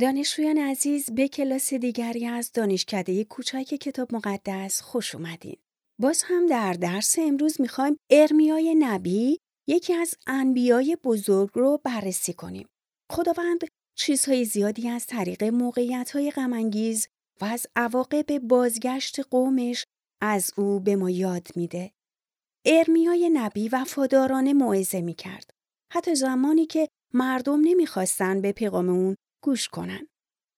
دانشجویان عزیز به کلاس دیگری از دانشکده کوچک کتاب مقدس خوش اومدین. باز هم در درس امروز می‌خوایم ارمیای نبی یکی از انبیای بزرگ رو بررسی کنیم. خداوند چیزهای زیادی از طریق موقعیت غمانگیز و از عواقب بازگشت قومش از او به ما یاد میده. ارمیای نبی وفادارانه موعظه می‌کرد. حتی زمانی که مردم نمی‌خواستن به پیغام اون گوش کنن.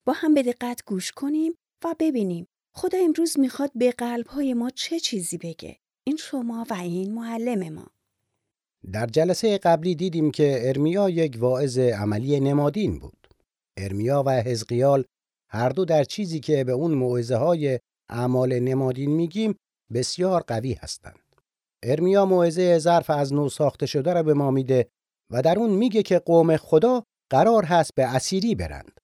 با هم به دقت گوش کنیم و ببینیم خدا امروز می‌خواد به قلبهای ما چه چیزی بگه. این شما و این معلم ما. در جلسه قبلی دیدیم که ارمیا یک واعظ عملی نمادین بود. ارمیا و حزقیال هر دو در چیزی که به اون موعظه های اعمال نمادین میگیم بسیار قوی هستند. ارمیا موعظه ظرف از نو ساخته شده را به ما میده و در اون میگه که قوم خدا قرار هست به اسیری برند.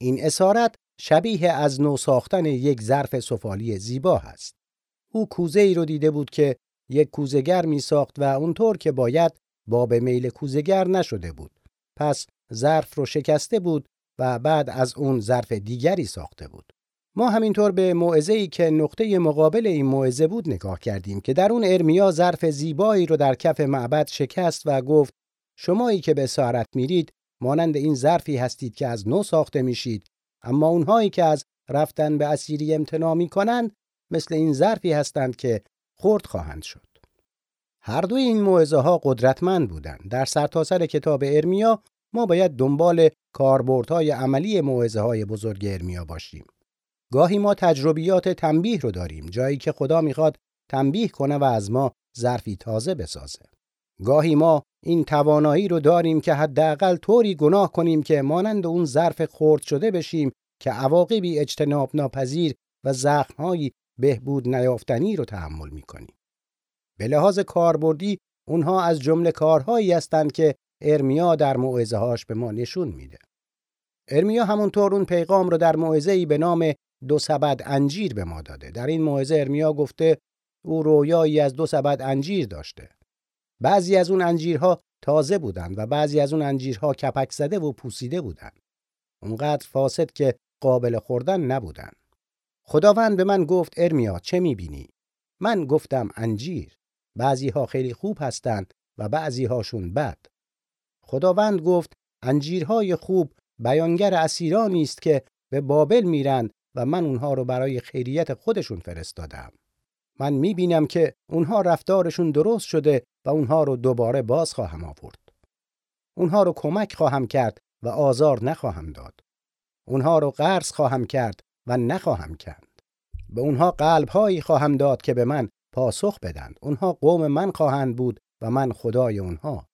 این اسارت شبیه از نو ساختن یک ظرف سفالی زیبا هست. او کوزه ای رو دیده بود که یک کوزگر می ساخت و اونطور که باید با به میل کوزگر نشده بود. پس ظرف رو شکسته بود و بعد از اون ظرف دیگری ساخته بود. ما همینطور به موعظه ای که نقطه مقابل این موعظه بود نگاه کردیم که در اون ارمیا ظرف زیبایی رو در کف معبد شکست و گفت شمایی که به سارت میرید مانند این ظرفی هستید که از نو ساخته میشید. اما اونهایی که از رفتن به اسیری امتناع می‌کنند مثل این ظرفی هستند که خرد خواهند شد. هر دوی این موعظه ها قدرتمند بودند. در سرتاسر سر کتاب ارمیا ما باید دنبال کاربردهای عملی موعظه های بزرگ ارمیا باشیم. گاهی ما تجربیات تنبیه رو داریم جایی که خدا می‌خواد تنبیه کنه و از ما ظرفی تازه بسازه. گاهی ما این توانایی رو داریم که حداقل طوری گناه کنیم که مانند اون ظرف خرد شده بشیم که عواقبی اجتناب ناپذیر و زخمهایی بهبود نیافتنی رو تحمل می‌کنیم. به لحاظ کاربردی اونها از جمله کارهایی هستند که ارمیا در موعظه‌هاش به ما نشون میده. ارمیا همونطور اون پیغام رو در موعظه‌ای به نام دو سبد انجیر به ما داده. در این موعظه ارمیا گفته او رویایی از دو سبد انجیر داشته. بعضی از اون انجیرها تازه بودند و بعضی از اون انجیرها کپک زده و پوسیده بودند. اونقدر فاسد که قابل خوردن نبودند. خداوند به من گفت ارمیا چه می‌بینی؟ من گفتم انجیر. بعضی ها خیلی خوب هستند و بعضی هاشون بد. خداوند گفت انجیرهای خوب بیانگر اسیرانی است که به بابل میرند و من اونها رو برای خیریت خودشون فرستادم. من می‌بینم که اونها رفتارشون درست شده و اونها رو دوباره باز خواهم آورد. اونها رو کمک خواهم کرد و آزار نخواهم داد. اونها رو قرض خواهم کرد و نخواهم کند. به اونها قلبهایی خواهم داد که به من پاسخ بدند. اونها قوم من خواهند بود و من خدای اونها.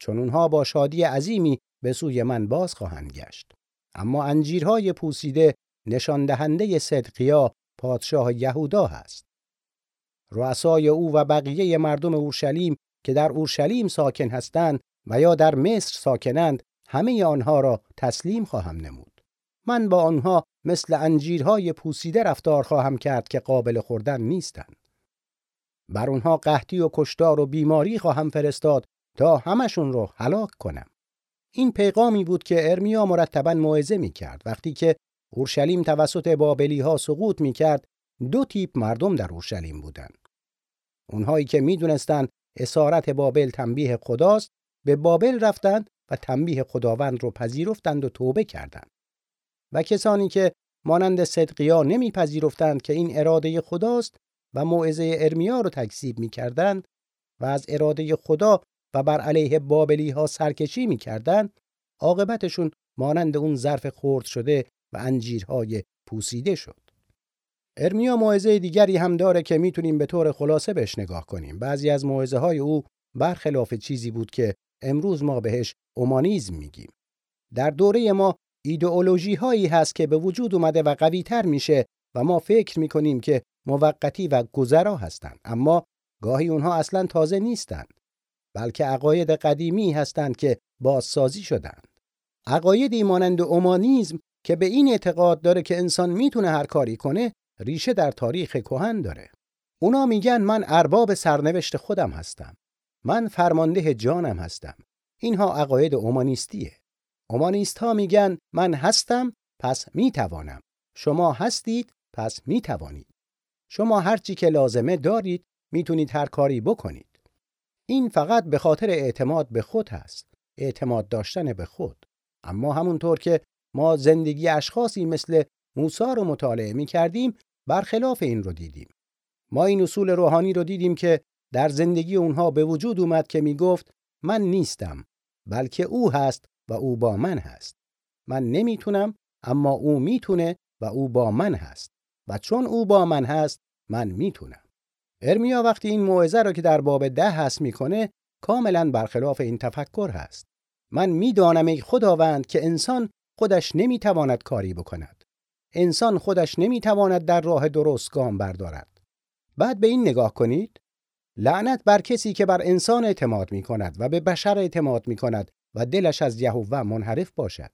چون اونها با شادی عظیمی به سوی من باز خواهند گشت. اما انجیرهای پوسیده نشان دهنده صدقیا پادشاه یهودا هست. رؤسای او و بقیه مردم اورشلیم که در اورشلیم ساکن هستند و یا در مصر ساکنند همه آنها را تسلیم خواهم نمود. من با آنها مثل انجیرهای پوسیده رفتار خواهم کرد که قابل خوردن نیستند. بر آنها قحطی و کشتار و بیماری خواهم فرستاد تا همشون رو هلاک کنم. این پیغامی بود که ارمیا مرتبا موعظه می کرد وقتی که اورشلیم توسط بابلی ها سقوط می کرد دو تیپ مردم در اورشلیم بودند. اونهایی که می‌دونستند اسارت بابل تنبیه خداست به بابل رفتند و تنبیه خداوند رو پذیرفتند و توبه کردند. و کسانی که مانند صدقیا نمیپذیرفتند که این اراده خداست و موعظه ارمیا رو تکذیب می‌کردند و از اراده خدا و بر علیه بابلی ها سرکشی می‌کردند عاقبتشون مانند اون ظرف خرد شده و انجیرهای پوسیده شد. ارمیا موعظه دیگری هم داره که می‌تونیم به طور خلاصه بهش نگاه کنیم. بعضی از موعظه های او برخلاف چیزی بود که امروز ما بهش اومانیزم میگیم. در دوره ما ایدئولوژی هایی هست که به وجود اومده و قوی تر میشه و ما فکر می‌کنیم که موقتی و گذرا هستند اما گاهی اونها اصلا تازه نیستند بلکه عقاید قدیمی هستند که بازسازی شدند عقایدی مانند اومانیزم که به این اعتقاد داره که انسان می‌تونه هر کاری کنه ریشه در تاریخ کهن داره. اونا میگن من ارباب سرنوشت خودم هستم. من فرمانده جانم هستم. اینها عقاید اومانیستیه. اومانیست ها میگن من هستم پس می توانم شما هستید پس می توانید شما هر چی که لازمه دارید می‌تونید هر کاری بکنید این فقط به خاطر اعتماد به خود هست اعتماد داشتن به خود اما همونطور که ما زندگی اشخاصی مثل موسی رو مطالعه می کردیم برخلاف این رو دیدیم. ما این اصول روحانی رو دیدیم که در زندگی اونها به وجود اومد که می گفت من نیستم بلکه او هست و او با من هست. من نمی‌تونم اما او می‌تونه و او با من هست. و چون او با من هست من می‌تونم. ارمیا وقتی این موعظه را که در باب ده هست می‌کنه کاملا برخلاف این تفکر هست. من می‌دانم ای خداوند که انسان خودش نمی‌تواند کاری بکند. انسان خودش نمی‌تواند در راه درست گام بردارد بعد به این نگاه کنید لعنت بر کسی که بر انسان اعتماد می کند و به بشر اعتماد می کند و دلش از یهوه منحرف باشد.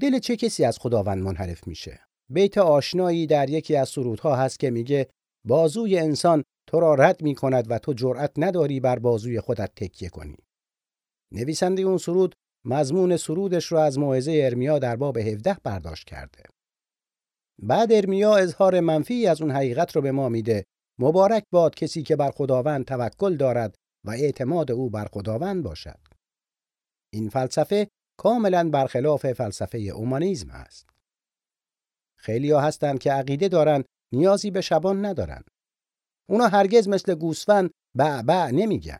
دل چه کسی از خداوند منحرف میشه؟ بیت آشنایی در یکی از سرودها هست که میگه بازوی انسان تو را رد می کند و تو جرأت نداری بر بازوی خودت تکیه کنی. نویسنده اون سرود مضمون سرودش رو از موعظه ارمیا در باب 17 برداشت کرده. بعد ارمیا اظهار منفی از اون حقیقت رو به ما میده مبارک باد کسی که بر خداوند توکل دارد و اعتماد او بر خداوند باشد. این فلسفه کاملا برخلاف فلسفه اومانیزم است. خیلی ها هستند که عقیده دارند نیازی به شبان ندارن. اونا هرگز مثل گوسفند بع بع نمیگن.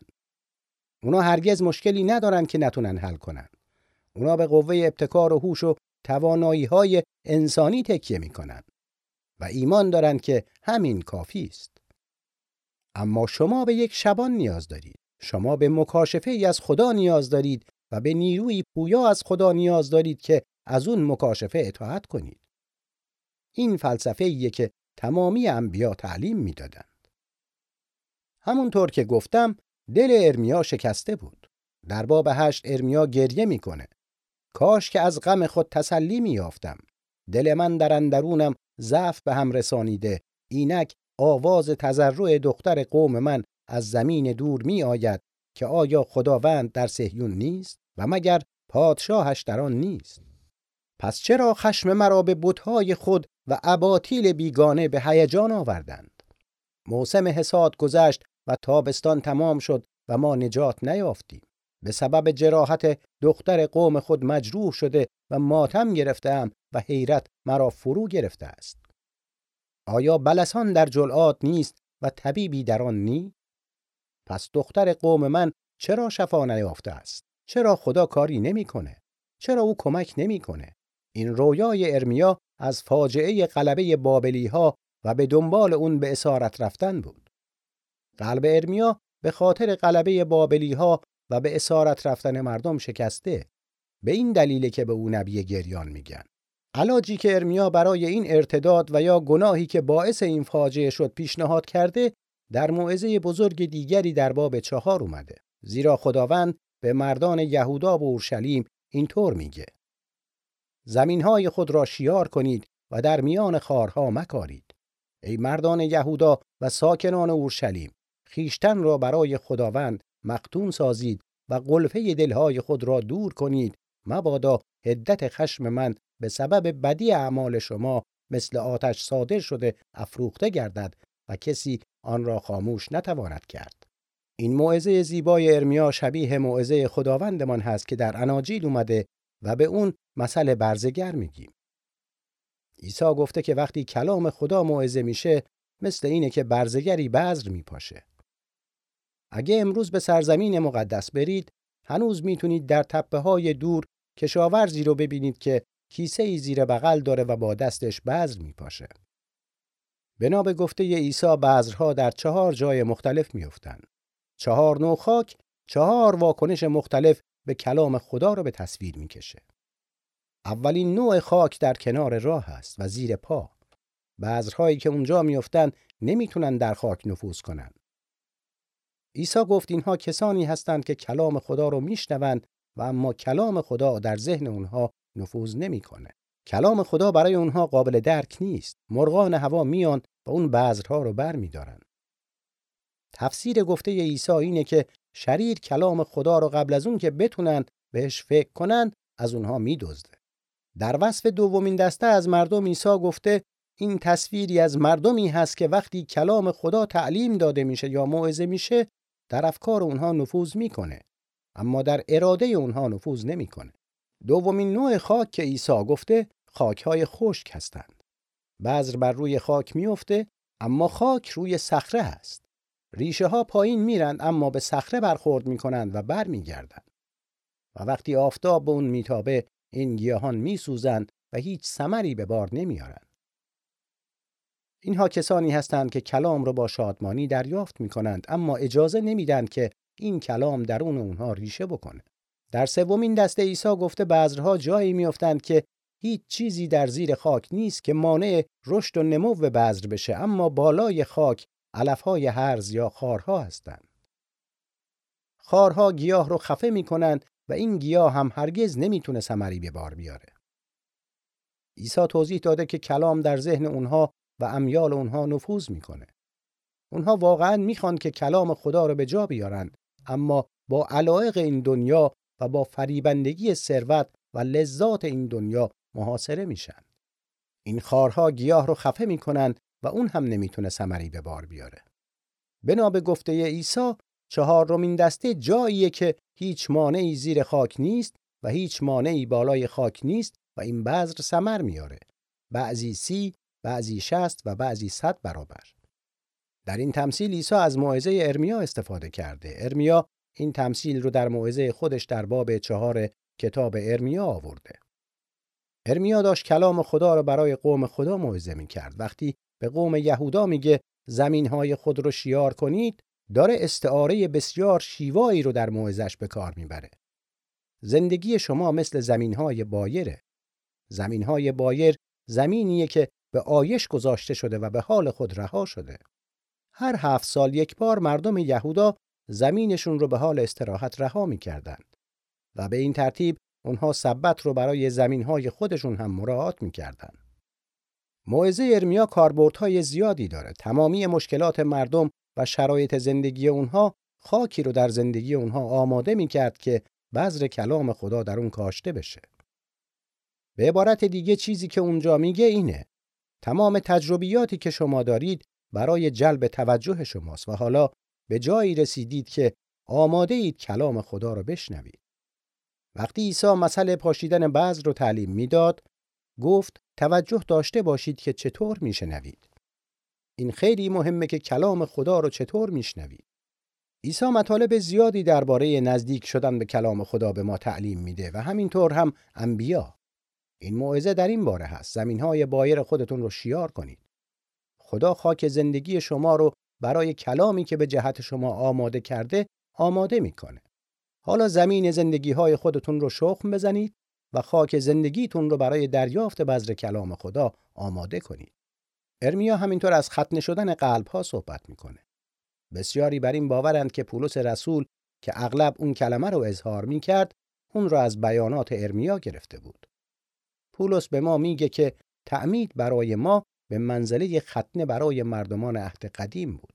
اونا هرگز مشکلی ندارن که نتونن حل کنن. اونا به قوه ابتکار و هوش و توانایی های انسانی تکیه می‌کنن و ایمان دارند که همین کافی است. اما شما به یک شبان نیاز دارید. شما به مکاشفه ای از خدا نیاز دارید و به نیروی پویا از خدا نیاز دارید که از اون مکاشفه اطاعت کنید. این فلسفه ایه که تمامی انبیا تعلیم می‌دادند. همونطور که گفتم دل ارمیا شکسته بود. در باب هشت ارمیا گریه می‌کنه. کاش که از غم خود تسلی میافتم. دل من در اندرونم ضعف به هم رسانیده. اینک آواز تضرع دختر قوم من از زمین دور می آید که آیا خداوند در سهیون نیست و مگر پادشاهش در آن نیست پس چرا خشم مرا به بتهای خود و اباطیل بیگانه به هیجان آوردند موسم حساد گذشت و تابستان تمام شد و ما نجات نیافتیم به سبب جراحت دختر قوم خود مجروح شده و ماتم گرفتم و حیرت مرا فرو گرفته است. آیا بلسان در جلعات نیست و طبیبی در آن نی؟ پس دختر قوم من چرا شفا نیافته است؟ چرا خدا کاری نمی‌کنه چرا او کمک نمی‌کنه این رویای ارمیا از فاجعه غلبه بابلی ها و به دنبال اون به اسارت رفتن بود. قلب ارمیا به خاطر غلبه بابلی ها و به اسارت رفتن مردم شکسته به این دلیل که به او نبی گریان میگن. علاجی که ارمیا برای این ارتداد و یا گناهی که باعث این فاجعه شد پیشنهاد کرده در موعظه بزرگ دیگری در باب چهار اومده. زیرا خداوند به مردان یهودا و اورشلیم اینطور میگه. زمینهای خود را شیار کنید و در میان خارها مکارید. ای مردان یهودا و ساکنان اورشلیم خیشتن را برای خداوند مقتون سازید و قلفه دلهای خود را دور کنید. مبادا هدت خشم من به سبب بدی اعمال شما مثل آتش صادر شده افروخته گردد و کسی آن را خاموش نتواند کرد. این موعظه زیبای ارمیا شبیه موعظه خداوندمان هست که در اناجیل اومده و به اون مسئله برزگر میگیم. عیسی گفته که وقتی کلام خدا موعظه میشه مثل اینه که برزگری بذر میپاشه. اگه امروز به سرزمین مقدس برید هنوز می‌تونید در تپه های دور کشاورزی رو ببینید که کیسه ای زیر بغل داره و با دستش بذر میپاشه. بنا به گفته عیسی بذرها در چهار جای مختلف میافتند. چهار نوع خاک چهار واکنش مختلف به کلام خدا رو به تصویر می‌کشه. اولین نوع خاک در کنار راه است و زیر پا. بذرهایی که اونجا میافتند نمی‌تونن در خاک نفوذ کنند. عیسی گفت اینها کسانی هستند که کلام خدا رو میشنوند و اما کلام خدا در ذهن اونها نفوذ نمی‌کنه. کلام خدا برای اونها قابل درک نیست. مرغان هوا میان و اون بذرها رو بر میدارن. تفسیر گفته عیسی اینه که شریر کلام خدا رو قبل از اون که بتونن بهش فکر کنن از اونها میدزده. در وصف دومین دسته از مردم عیسی گفته این تصویری از مردمی هست که وقتی کلام خدا تعلیم داده میشه یا موعظه میشه در افکار اونها نفوذ می‌کنه اما در اراده اونها نفوذ نمی‌کنه. دومین نوع خاک که عیسی گفته خاکهای خشک هستند. بذر بر روی خاک میفته اما خاک روی صخره هست. ریشه ها پایین میرند اما به صخره برخورد می‌کنند و برمیگردند. و وقتی آفتاب به اون میتابه این گیاهان میسوزند و هیچ ثمری به بار نمیارند اینها کسانی هستند که کلام را با شادمانی دریافت می کنند اما اجازه نمیدن که این کلام درون اونها ریشه بکنه. در سومین دسته عیسی گفته بذرها جایی میافتند که هیچ چیزی در زیر خاک نیست که مانع رشد و نمو بذر بشه اما بالای خاک علفهای هرز یا خارها هستند. خارها گیاه رو خفه می کنند و این گیاه هم هرگز نمی‌تونه ثمری به بار بیاره. عیسی توضیح داده که کلام در ذهن اونها و امیال اونها نفوذ می‌کنه. اونها واقعا می‌خوان که کلام خدا رو به جا بیارن اما با علایق این دنیا و با فریبندگی ثروت و لذات این دنیا محاصره میشن. این خارها گیاه رو خفه می‌کنن و اون هم نمی‌تونه ثمری به بار بیاره. بنا به گفته عیسی چهارمین دسته جاییه که هیچ مانعی زیر خاک نیست و هیچ مانعی بالای خاک نیست و این بذر ثمر میاره. بعضی سی، بعضی شست و بعضی صد برابر. در این تمثیل عیسی از موعظه ارمیا استفاده کرده. ارمیا این تمثیل رو در موعظه خودش در باب چهار کتاب ارمیا آورده. ارمیا داشت کلام خدا رو برای قوم خدا موعظه می کرد. وقتی به قوم یهودا میگه زمینهای خود رو شیار کنید، داره استعاره بسیار شیوایی رو در موعظش به کار می‌بره. زندگی شما مثل زمینهای بایره. زمینهای بایر زمینیه که به آیش گذاشته شده و به حال خود رها شده. هر هفت سال یک بار مردم یهودا زمینشون رو به حال استراحت رها می‌کردند و به این ترتیب اونها سبت رو برای زمینهای خودشون هم مراعات می‌کردند. موعظه ارمیا کاربردهای زیادی داره. تمامی مشکلات مردم و شرایط زندگی اونها خاکی رو در زندگی اونها آماده می‌کرد که بذر کلام خدا در اون کاشته بشه. به عبارت دیگه چیزی که اونجا میگه اینه تمام تجربیاتی که شما دارید برای جلب توجه شماست و حالا به جایی رسیدید که آماده اید کلام خدا رو بشنوید. وقتی عیسی مسئله پاشیدن بعض رو تعلیم می‌داد، گفت توجه داشته باشید که چطور میشنوید. این خیلی مهمه که کلام خدا رو چطور میشنوید. عیسی مطالب زیادی درباره نزدیک شدن به کلام خدا به ما تعلیم میده و همینطور هم انبیا. این موعظه در این باره هست. زمینهای بایر خودتون رو شیار کنید. خدا خاک زندگی شما رو برای کلامی که به جهت شما آماده کرده آماده می‌کنه. حالا زمین زندگی های خودتون رو شخم بزنید و خاک زندگیتون رو برای دریافت بذر کلام خدا آماده کنید. ارمیا همینطور از ختنه شدن قلب ها صحبت می‌کنه. بسیاری بر این باورند که پولس رسول که اغلب اون کلمه رو اظهار می‌کرد اون رو از بیانات ارمیا گرفته بود. پولس به ما میگه که تعمید برای ما به منزله ختنه برای مردمان عهد قدیم بود.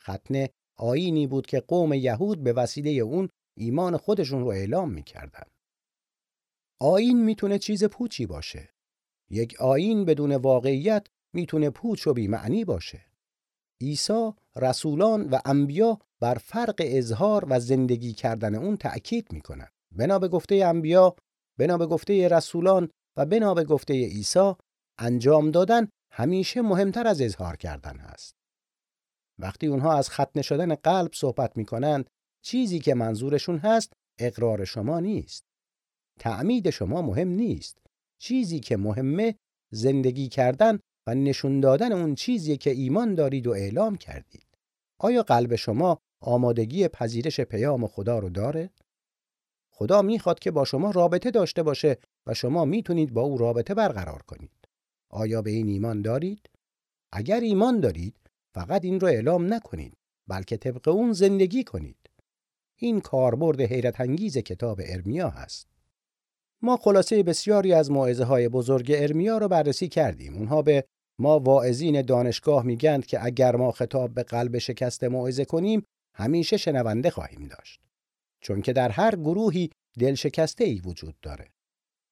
ختنه آینی بود که قوم یهود به وسیله اون ایمان خودشون رو اعلام می‌کردن. آین می‌تونه چیز پوچی باشه. یک آین بدون واقعیت می‌تونه پوچ و معنی باشه. عیسی، رسولان و انبیا بر فرق اظهار و زندگی کردن اون تأکید می‌کنن. بنا به گفته انبیا، بنا به گفته رسولان و بنا به گفته عیسی انجام دادن همیشه مهمتر از اظهار کردن هست. وقتی اونها از ختنه شدن قلب صحبت می‌کنند چیزی که منظورشون هست اقرار شما نیست. تعمید شما مهم نیست. چیزی که مهمه زندگی کردن و نشون دادن اون چیزی که ایمان دارید و اعلام کردید. آیا قلب شما آمادگی پذیرش پیام خدا رو داره؟ خدا می‌خواد که با شما رابطه داشته باشه و شما می‌تونید با او رابطه برقرار کنید. آیا به این ایمان دارید؟ اگر ایمان دارید فقط این رو اعلام نکنید بلکه طبق اون زندگی کنید. این کاربرد حیرت انگیز کتاب ارمیا هست. ما خلاصه بسیاری از معزه های بزرگ ارمیا رو بررسی کردیم. اونها به ما واعظین دانشگاه میگند که اگر ما خطاب به قلب شکست موعظه کنیم همیشه شنونده خواهیم داشت. چون که در هر گروهی دل شکسته ای وجود داره.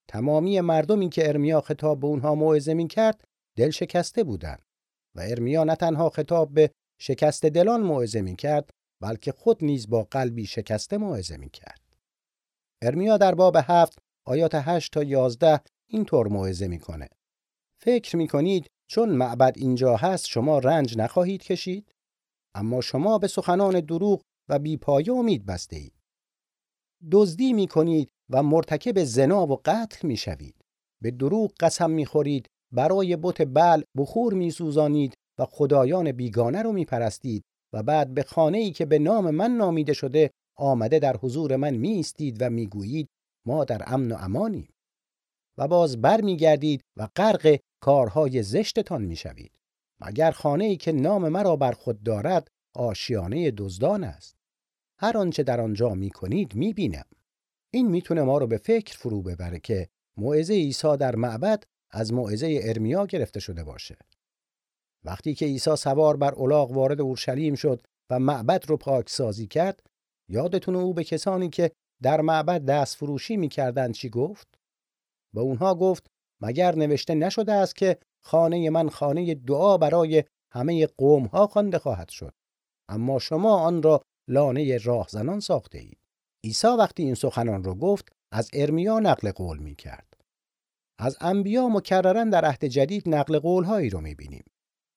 تمامی مردمی که ارمیا خطاب به اونها موعظه می کرد دل شکسته بودند و ارمیا نه تنها خطاب به شکست دلان موعظه می کرد بلکه خود نیز با قلبی شکسته موعظه می کرد. ارمیا در باب هفت آیات 8 تا 11 اینطور موعظه می‌کنه. فکر می‌کنید چون معبد اینجا هست شما رنج نخواهید کشید؟ اما شما به سخنان دروغ و بیپایه امید بسته اید. دزدی می‌کنید و مرتکب زنا و قتل می‌شوید. به دروغ قسم می‌خورید برای بت بل بخور میسوزانید و خدایان بیگانه رو میپرستید و بعد به خانه ای که به نام من نامیده شده آمده در حضور من میستید و می‌گویید ما در امن و امانیم. و باز بر میگردید و غرق کارهای زشتتان می‌شوید. مگر خانه ای که نام مرا بر خود دارد آشیانه دزدان است. هر آنچه در آنجا می‌کنید می‌بینم. این می‌تونه ما رو به فکر فرو ببره که موعظه عیسی در معبد از موعظه ارمیا گرفته شده باشه. وقتی که عیسی سوار بر الاغ وارد اورشلیم شد و معبد رو پاکسازی کرد یادتون او به کسانی که در معبد دست فروشی می‌کردند چی گفت؟ به اونها گفت مگر نوشته نشده است که خانه من خانه دعا برای همه قوم ها خوانده خواهد شد اما شما آن را لانه راهزنان ساخته اید. عیسی وقتی این سخنان را گفت از ارمیا نقل قول می کرد. از انبیا مکررن در عهد جدید نقل قول هایی رو می بینیم.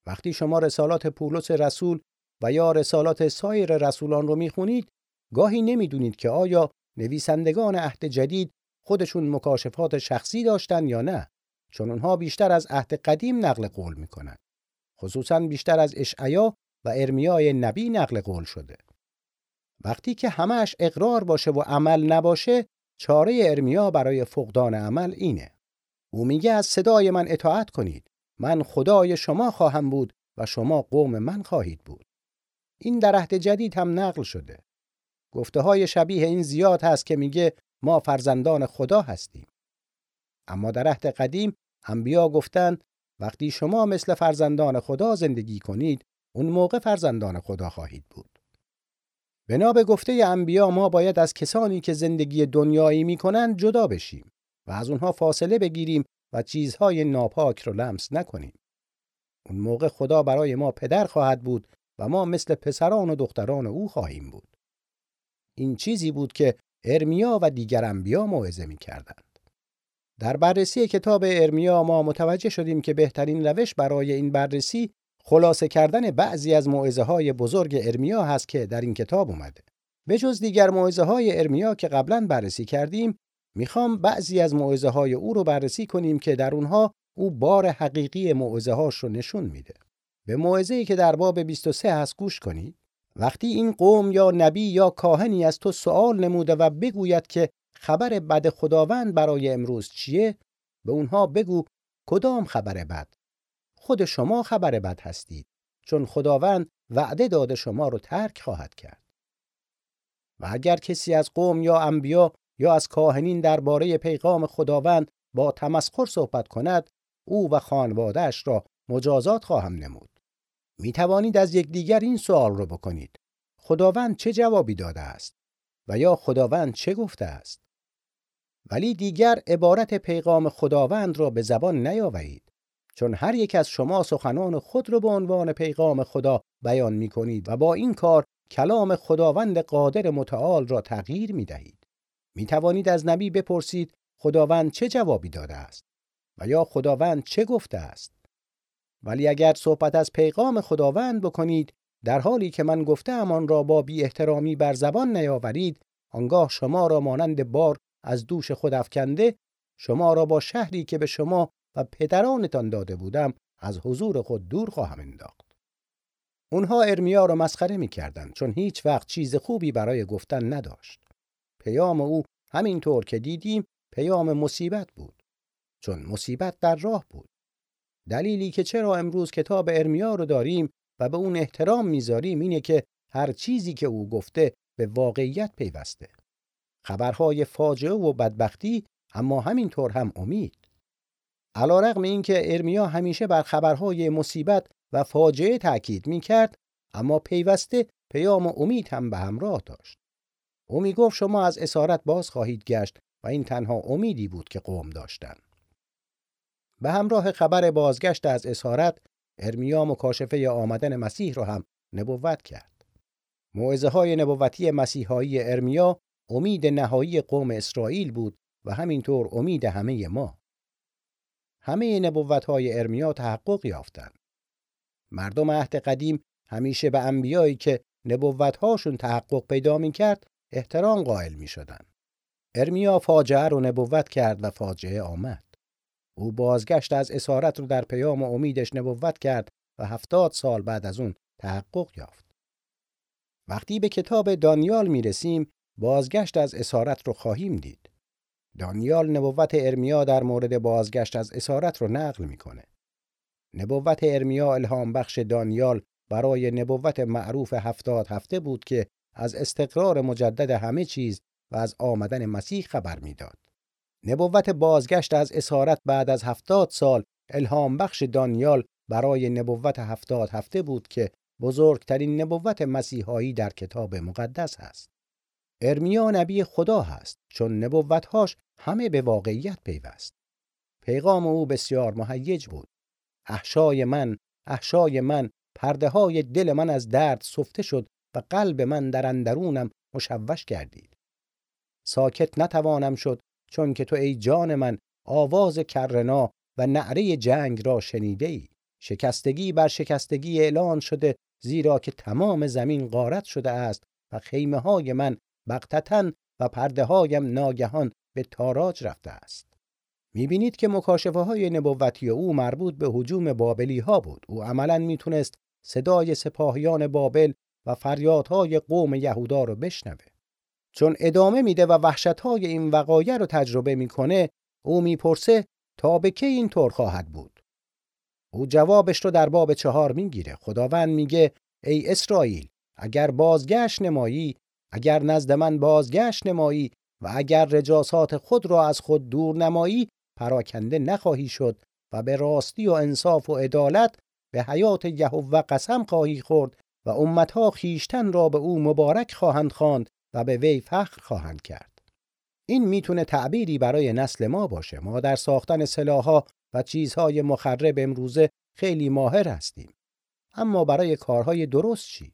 وقتی شما رسالات پولس رسول و یا رسالات سایر رسولان رو می خونید گاهی نمی‌دونید که آیا نویسندگان عهد جدید خودشون مکاشفات شخصی داشتن یا نه چون اونها بیشتر از عهد قدیم نقل قول می‌کنن خصوصا بیشتر از اشعیا و ارمیای نبی نقل قول شده وقتی که همش اقرار باشه و عمل نباشه چاره ارمیا برای فقدان عمل اینه او میگه از صدای من اطاعت کنید من خدای شما خواهم بود و شما قوم من خواهید بود این در عهد جدید هم نقل شده گفته های شبیه این زیاد هست که میگه ما فرزندان خدا هستیم. اما در عهد قدیم انبیا گفتند وقتی شما مثل فرزندان خدا زندگی کنید اون موقع فرزندان خدا خواهید بود. بنا به گفته انبیا ما باید از کسانی که زندگی دنیایی می‌کنند جدا بشیم و از اونها فاصله بگیریم و چیزهای ناپاک رو لمس نکنیم. اون موقع خدا برای ما پدر خواهد بود و ما مثل پسران و دختران او خواهیم بود. این چیزی بود که ارمیا و دیگر انبیا موعظه می‌کردند. در بررسی کتاب ارمیا ما متوجه شدیم که بهترین روش برای این بررسی خلاصه کردن بعضی از موعظه های بزرگ ارمیا هست که در این کتاب اومده. به جز دیگر موعظه های ارمیا که قبلا بررسی کردیم، می‌خوام بعضی از موعظه های او رو بررسی کنیم که در اونها او بار حقیقی موعظه هاش رو نشون میده. به موعظه‌ای که در باب 23 هست گوش کنید. وقتی این قوم یا نبی یا کاهنی از تو سوال نموده و بگوید که خبر بد خداوند برای امروز چیه به اونها بگو کدام خبر بد خود شما خبر بد هستید چون خداوند وعده داده شما رو ترک خواهد کرد و اگر کسی از قوم یا انبیا یا از کاهنین درباره پیغام خداوند با تمسخر صحبت کند او و خانوادهش را مجازات خواهم نمود می توانید از یکدیگر این سوال رو بکنید. خداوند چه جوابی داده است؟ و یا خداوند چه گفته است؟ ولی دیگر عبارت پیغام خداوند را به زبان نیاورید. چون هر یک از شما سخنان خود را به عنوان پیغام خدا بیان می کنید و با این کار کلام خداوند قادر متعال را تغییر می دهید. می توانید از نبی بپرسید خداوند چه جوابی داده است و یا خداوند چه گفته است ولی اگر صحبت از پیغام خداوند بکنید در حالی که من گفته آن را با بی احترامی بر زبان نیاورید آنگاه شما را مانند بار از دوش خود افکنده شما را با شهری که به شما و پدرانتان داده بودم از حضور خود دور خواهم انداخت اونها ارمیا را مسخره می‌کردند چون هیچ وقت چیز خوبی برای گفتن نداشت پیام او همینطور که دیدیم پیام مصیبت بود چون مصیبت در راه بود دلیلی که چرا امروز کتاب ارمیا رو داریم و به اون احترام می‌ذاریم اینه که هر چیزی که او گفته به واقعیت پیوسته. خبرهای فاجعه و بدبختی اما همینطور هم امید. علا رقم این که ارمیا همیشه بر خبرهای مصیبت و فاجعه تأکید می‌کرد اما پیوسته پیام امید هم به همراه داشت. او می گفت شما از اسارت باز خواهید گشت و این تنها امیدی بود که قوم داشتند. به همراه خبر بازگشت از اسارت ارمیا مکاشفه آمدن مسیح را هم نبوت کرد. موعظه های نبوتی مسیحایی ارمیا امید نهایی قوم اسرائیل بود و همینطور امید همه ما. همه نبوت های ارمیا تحقق یافتند. مردم عهد قدیم همیشه به انبیایی که نبوت هاشون تحقق پیدا می کرد احترام قائل می شدن. ارمیا فاجعه رو نبوت کرد و فاجعه آمد. او بازگشت از اسارت رو در پیام و امیدش نبوت کرد و هفتاد سال بعد از اون تحقق یافت. وقتی به کتاب دانیال می رسیم بازگشت از اسارت رو خواهیم دید. دانیال نبوت ارمیا در مورد بازگشت از اسارت رو نقل می‌کنه. نبوت ارمیا الهام بخش دانیال برای نبوت معروف هفتاد هفته بود که از استقرار مجدد همه چیز و از آمدن مسیح خبر می‌داد. نبوت بازگشت از اسارت بعد از هفتاد سال الهام بخش دانیال برای نبوت هفتاد هفته بود که بزرگترین نبوت مسیحایی در کتاب مقدس است. ارمیا نبی خدا هست چون نبوتهاش همه به واقعیت پیوست. پیغام او بسیار مهیج بود. احشای من، احشای من، پرده های دل من از درد سفته شد و قلب من در اندرونم مشوش کردید. ساکت نتوانم شد چون که تو ای جان من آواز کرنا و نعره جنگ را شنیده ای. شکستگی بر شکستگی اعلان شده زیرا که تمام زمین غارت شده است و خیمه های من بغتتن و پرده هایم ناگهان به تاراج رفته است. می‌بینید که مکاشفه های نبوتی او مربوط به حجوم بابلی ها بود. او عملا می‌تونست صدای سپاهیان بابل و فریادهای قوم یهودا رو بشنوه. چون ادامه میده و وحشتهای این وقایع رو تجربه می‌کنه او می‌پرسه تا به کی این طور خواهد بود او جوابش رو در باب چهار می‌گیره خداوند میگه ای اسرائیل اگر بازگشت نمایی اگر نزد من بازگشت نمایی و اگر رجاسات خود را از خود دور نمایی پراکنده نخواهی شد و به راستی و انصاف و عدالت به حیات یهوه قسم خواهی خورد و امتها خیشتن را به او مبارک خواهند خواند و به وی فخر خواهند کرد. این می‌تونه تعبیری برای نسل ما باشه. ما در ساختن سلاحها و چیزهای مخرب امروزه خیلی ماهر هستیم. اما برای کارهای درست چی؟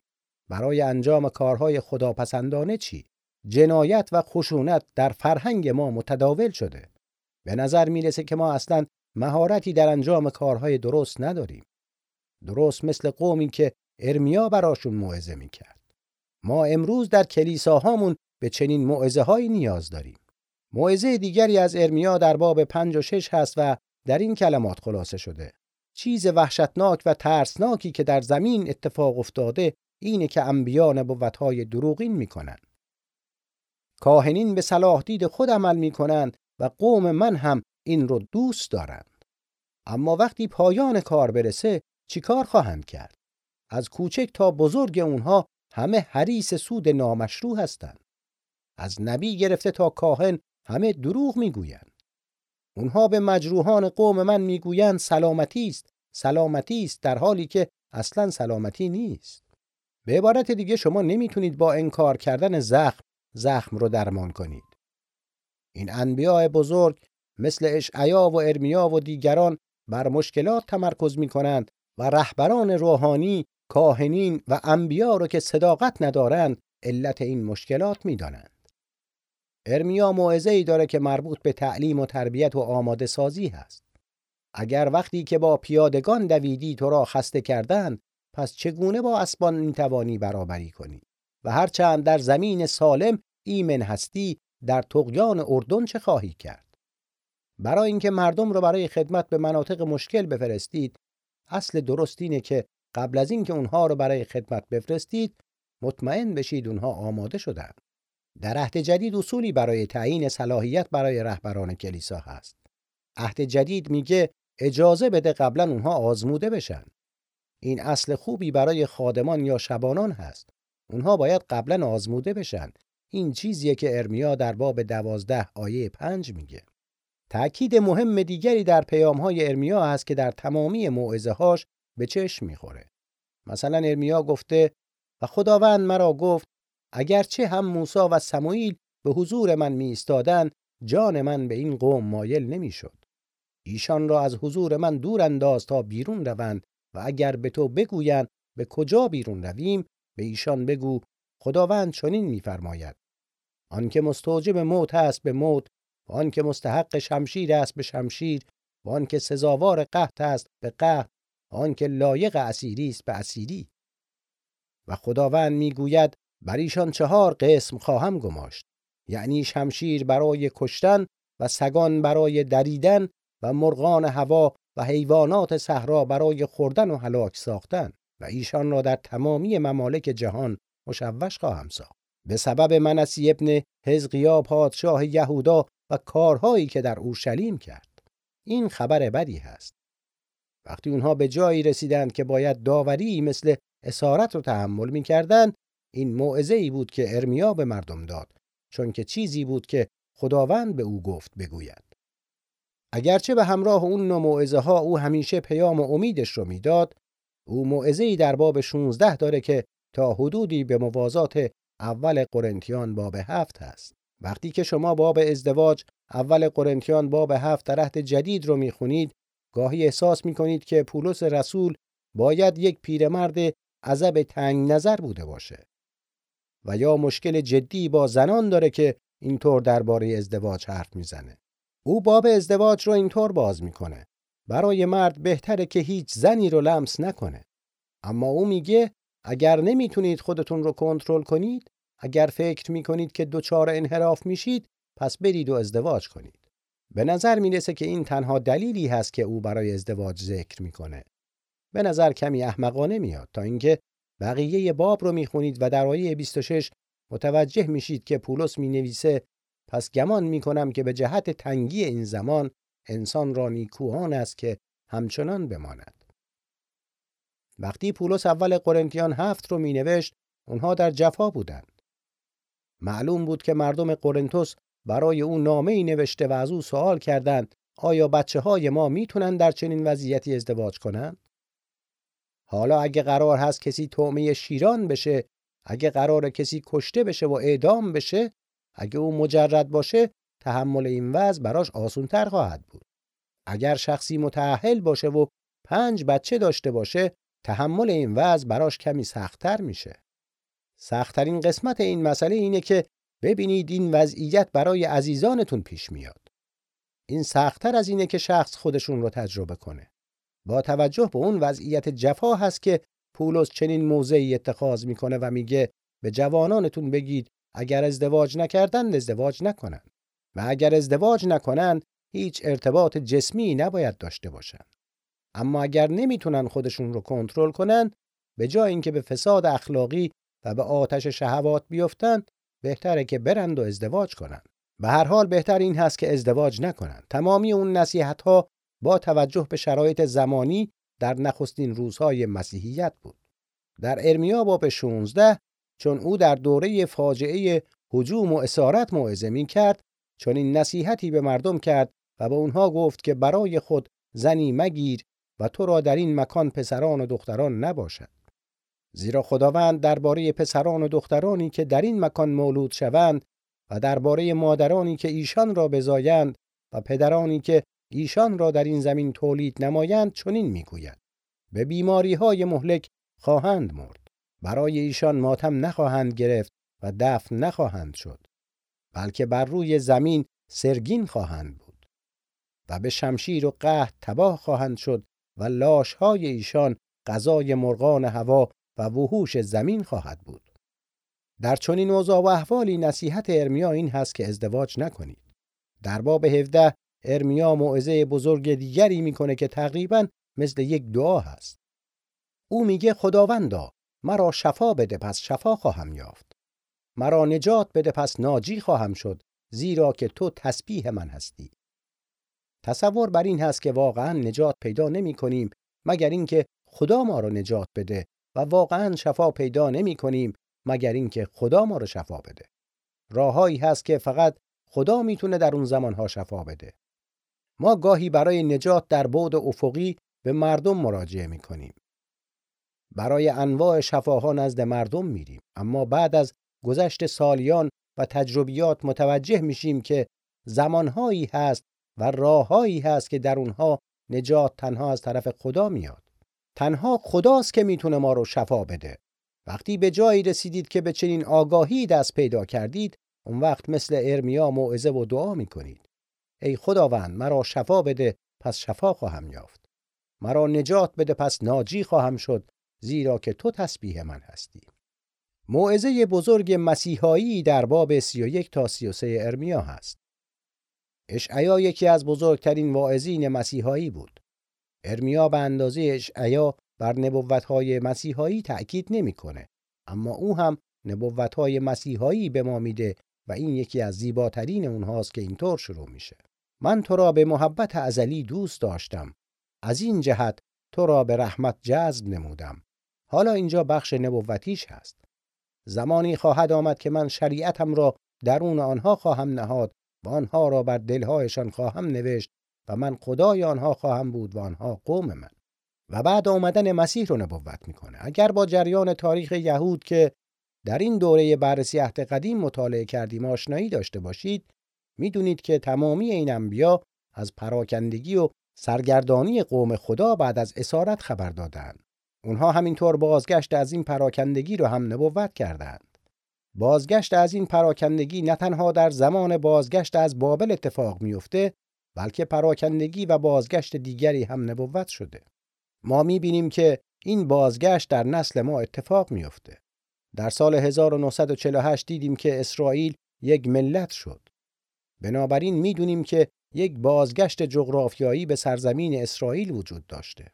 برای انجام کارهای خداپسندانه چی؟ جنایت و خشونت در فرهنگ ما متداول شده. به نظر می‌رسه که ما اصلا مهارتی در انجام کارهای درست نداریم. درست مثل قومی که ارمیا براشون موعظه می‌کرد. ما امروز در کلیساهامون به چنین موعظه هایی نیاز داریم. موعظه دیگری از ارمیا در باب پنج و شش هست و در این کلمات خلاصه شده. چیز وحشتناک و ترسناکی که در زمین اتفاق افتاده اینه که انبیا نبوتهای دروغین می‌کنند کاهنین به صلاح دید خود عمل می‌کنند و قوم من هم این رو دوست دارند. اما وقتی پایان کار برسه چیکار خواهند کرد؟ از کوچک تا بزرگ اونها همه حریس سود نامشروع هستند. از نبی گرفته تا کاهن همه دروغ می‌گویند. اونها به مجروحان قوم من می‌گویند سلامتی است سلامتی است در حالی که اصلا سلامتی نیست. به عبارت دیگه شما نمی‌تونید با انکار کردن زخم زخم رو درمان کنید این انبیاء بزرگ مثل اشعیا و ارمیا و دیگران بر مشکلات تمرکز می کنند و رهبران روحانی، کاهنین و انبیا رو که صداقت ندارند علت این مشکلات می‌دانند. ارمیا موعظه ای داره که مربوط به تعلیم و تربیت و آماده سازی هست. اگر وقتی که با پیادگان دویدی تو را خسته کردند پس چگونه با اسبان می‌توانی برابری کنی؟ و هرچند در زمین سالم ایمن هستی در تقیان اردن چه خواهی کرد؟ برای اینکه مردم رو برای خدمت به مناطق مشکل بفرستید اصل درست اینه که قبل از اینکه اونها رو برای خدمت بفرستید مطمئن بشید اونها آماده شدند. در عهد جدید اصولی برای تعیین صلاحیت برای رهبران کلیسا هست. عهد جدید میگه اجازه بده قبلا اونها آزموده بشن. این اصل خوبی برای خادمان یا شبانان هست. اونها باید قبلا آزموده بشن. این چیزیه که ارمیا در باب دوازده آیه پنج میگه. تأکید مهم دیگری در پیام های ارمیا هست که در تمامی موعظه هاش به چشم می‌خوره. مثلا ارمیا گفته و خداوند مرا گفت اگرچه هم موسی و سموئیل به حضور من می جان من به این قوم مایل نمی‌شد. ایشان را از حضور من دور انداز تا بیرون روند و اگر به تو بگویند به کجا بیرون رویم به ایشان بگو خداوند چنین میفرماید. آنکه مستوجب موت است به موت و آنکه مستحق شمشیر است به شمشیر و آنکه سزاوار قحط است به قحط و آنکه لایق اسیری است به اسیری. و خداوند می‌گوید بر ایشان چهار قسم خواهم گماشت. یعنی شمشیر برای کشتن و سگان برای دریدن و مرغان هوا و حیوانات صحرا برای خوردن و هلاک ساختن و ایشان را در تمامی ممالک جهان مشوش خواهم ساخت. به سبب منسی ابن حزقیا پادشاه یهودا و کارهایی که در اورشلیم کرد. این خبر بدی هست. وقتی اونها به جایی رسیدند که باید داوری مثل اسارت رو تحمل می‌کردند این موعظه ای بود که ارمیا به مردم داد چون که چیزی بود که خداوند به او گفت بگوید. اگرچه به همراه اون نوع ها او همیشه پیام و امیدش رو می‌داد او موعظه ای در باب 16 داره که تا حدودی به موازات اول قرنتیان باب هفت هست. وقتی که شما باب ازدواج اول قرنتیان باب هفت در عهد جدید رو می‌خونید گاهی احساس می‌کنید که پولس رسول باید یک پیرمرد عذب تنگ نظر بوده باشه. و یا مشکل جدی با زنان داره که اینطور درباره ازدواج حرف می‌زنه. او باب ازدواج رو اینطور باز می‌کنه. برای مرد بهتره که هیچ زنی رو لمس نکنه. اما او میگه اگر نمی‌تونید خودتون رو کنترل کنید اگر فکر می‌کنید که دچار انحراف میشید پس برید و ازدواج کنید. به نظر می‌رسه که این تنها دلیلی هست که او برای ازدواج ذکر می‌کنه. به نظر کمی احمقانه میاد تا اینکه بقیه باب رو می‌خونید و در آیه 26 متوجه میشید که پولس می‌نویسه پس گمان می‌کنم که به جهت تنگی این زمان انسان را نیکوان است که همچنان بماند وقتی پولس اول قرنتیان هفت رو مینوشت اونها در جفا بودند معلوم بود که مردم قرنتوس برای او نامه ای نوشته و از او سوال کردند آیا بچه های ما می‌تونن در چنین وضعیتی ازدواج کنند؟ حالا اگه قرار هست کسی تومه شیران بشه اگه قرار کسی کشته بشه و اعدام بشه اگه او مجرد باشه تحمل این وضع براش آسونتر خواهد بود. اگر شخصی متأهل باشه و پنج بچه داشته باشه تحمل این وضع براش کمی سختتر میشه. سختترین قسمت این مسئله اینه که ببینید این وضعیت برای عزیزانتون پیش میاد. این سختتر از اینه که شخص خودشون رو تجربه کنه. با توجه به اون وضعیت جفا هست که پولس چنین موضعی اتخاذ می‌کنه و میگه به جوانانتون بگید اگر ازدواج نکردن ازدواج نکنن. و اگر ازدواج نکنن هیچ ارتباط جسمی نباید داشته باشن. اما اگر نمی‌تونن خودشون رو کنترل کنن به جای اینکه به فساد اخلاقی و به آتش شهوات بیفتن بهتره که برند و ازدواج کنن. به هر حال بهتر این هست که ازدواج نکنن. تمامی اون نصیحت ها با توجه به شرایط زمانی در نخستین روزهای مسیحیت بود. در ارمیا باب 16 چون او در دوره فاجعه هجوم و اسارت موعظه می کرد چون این نصیحتی به مردم کرد و به اونها گفت که برای خود زنی مگیر و تو را در این مکان پسران و دختران نباشد. زیرا خداوند درباره پسران و دخترانی که در این مکان مولود شوند و درباره مادرانی که ایشان را بزایند و پدرانی که ایشان را در این زمین تولید نمایند چنین می‌گوید. به بیماری های مهلک خواهند مرد. برای ایشان ماتم نخواهند گرفت و دفن نخواهند شد بلکه بر روی زمین سرگین خواهند بود و به شمشیر و قحط تباه خواهند شد و لاش های ایشان غذای مرغان هوا و وحوش زمین خواهد بود. در چنین اوضاع و احوالی نصیحت ارمیا این هست که ازدواج نکنید. در باب 17 ارمیا موعظه بزرگ دیگری می‌کنه که تقریبا مثل یک دعا هست. او میگه خداوندا مرا شفا بده پس شفا خواهم یافت. مرا نجات بده پس ناجی خواهم شد زیرا که تو تسبیح من هستی. تصور بر این هست که واقعا نجات پیدا نمی کنیم مگر اینکه خدا ما را نجات بده و واقعا شفا پیدا نمی کنیم مگر اینکه خدا ما را شفا بده. راههایی هست که فقط خدا می‌تونه در اون زمانها شفا بده. ما گاهی برای نجات در بعد افقی به مردم مراجعه می کنیم. برای انواع شفاها نزد مردم میریم. اما بعد از گذشت سالیان و تجربیات متوجه میشیم که زمانهایی هست و راههایی هست که در اونها نجات تنها از طرف خدا میاد. تنها خداست که می‌تونه ما رو شفا بده. وقتی به جایی رسیدید که به چنین آگاهی دست پیدا کردید اون وقت مثل ارمیا موعظه و دعا می‌کنید. ای خداوند مرا شفا بده پس شفا خواهم یافت. مرا نجات بده پس ناجی خواهم شد. زیرا که تو تسبیح من هستی. موعظه بزرگ مسیحایی در باب 31 تا 33 ارمیا هست. اشعیا یکی از بزرگترین واعظین مسیحایی بود. ارمیا به اندازه اشعیا بر نبوتهای مسیحایی تأکید نمی‌کنه اما او هم نبوتهای مسیحایی به ما میده و این یکی از زیباترین اونهاست که اینطور شروع میشه. من تو را به محبت ازلی دوست داشتم. از این جهت تو را به رحمت جذب نمودم. حالا اینجا بخش نبوتیش هست. زمانی خواهد آمد که من شریعتم را درون آنها خواهم نهاد و آنها را بر دلهایشان خواهم نوشت و من خدای آنها خواهم بود و آنها قوم من. و بعد آمدن مسیح رو نبوت می‌کنه. اگر با جریان تاریخ یهود که در این دوره بررسی عهد قدیم مطالعه کردیم آشنایی داشته باشید می‌دونید که تمامی این انبیا از پراکندگی و سرگردانی قوم خدا بعد از اسارت خبر دادند. اونها همینطور بازگشت از این پراکندگی رو هم نبوت کردند. بازگشت از این پراکندگی نه تنها در زمان بازگشت از بابل اتفاق میفته بلکه پراکندگی و بازگشت دیگری هم نبوت شده. ما می‌بینیم که این بازگشت در نسل ما اتفاق میفته. در سال 1948 دیدیم که اسرائیل یک ملت شد. بنابراین می‌دونیم که یک بازگشت جغرافیایی به سرزمین اسرائیل وجود داشته.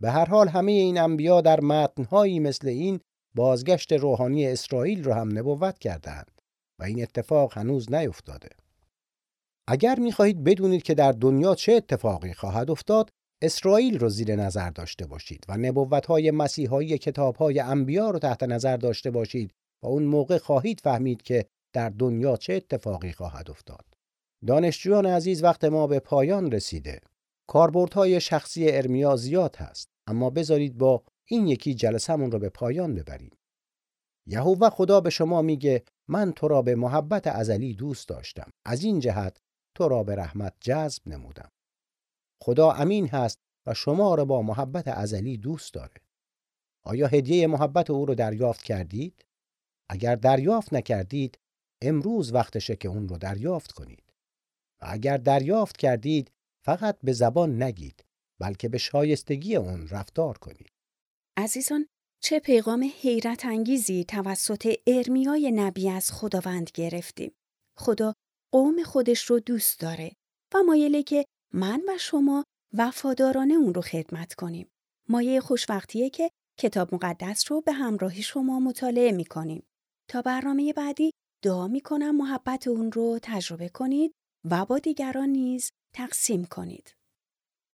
به هر حال همه این انبیا در متنهایی مثل این بازگشت روحانی اسرائیل را هم نبوت کردند و این اتفاق هنوز نیفتاده. اگر می‌خواهید بدونید که در دنیا چه اتفاقی خواهد افتاد، اسرائیل رو زیر نظر داشته باشید و نبوتهای مسیحایی کتابهای انبیا رو تحت نظر داشته باشید و اون موقع خواهید فهمید که در دنیا چه اتفاقی خواهد افتاد. دانشجویان عزیز وقت ما به پایان رسیده. کاربردهای شخصی ارمیا زیاد هست اما بذارید با این یکی جلسمون رو به پایان ببریم. یهوه خدا به شما میگه من تو را به محبت ازلی دوست داشتم. از این جهت تو را به رحمت جذب نمودم. خدا امین هست و شما را با محبت ازلی دوست داره. آیا هدیه محبت او رو دریافت کردید؟ اگر دریافت نکردید، امروز وقتشه که اون رو دریافت کنید. و اگر دریافت کردید، فقط به زبان نگید، بلکه به شایستگی اون رفتار کنید. عزیزان، چه پیغام حیرت انگیزی توسط ارمیای نبی از خداوند گرفتیم. خدا قوم خودش رو دوست داره و مایله که من و شما وفادارانه اون رو خدمت کنیم. مایه خوشوقتیه که کتاب مقدس رو به همراهی شما مطالعه می کنیم. تا برنامه بعدی دعا می کنم محبت اون رو تجربه کنید و با دیگران نیز تقسیم کنید.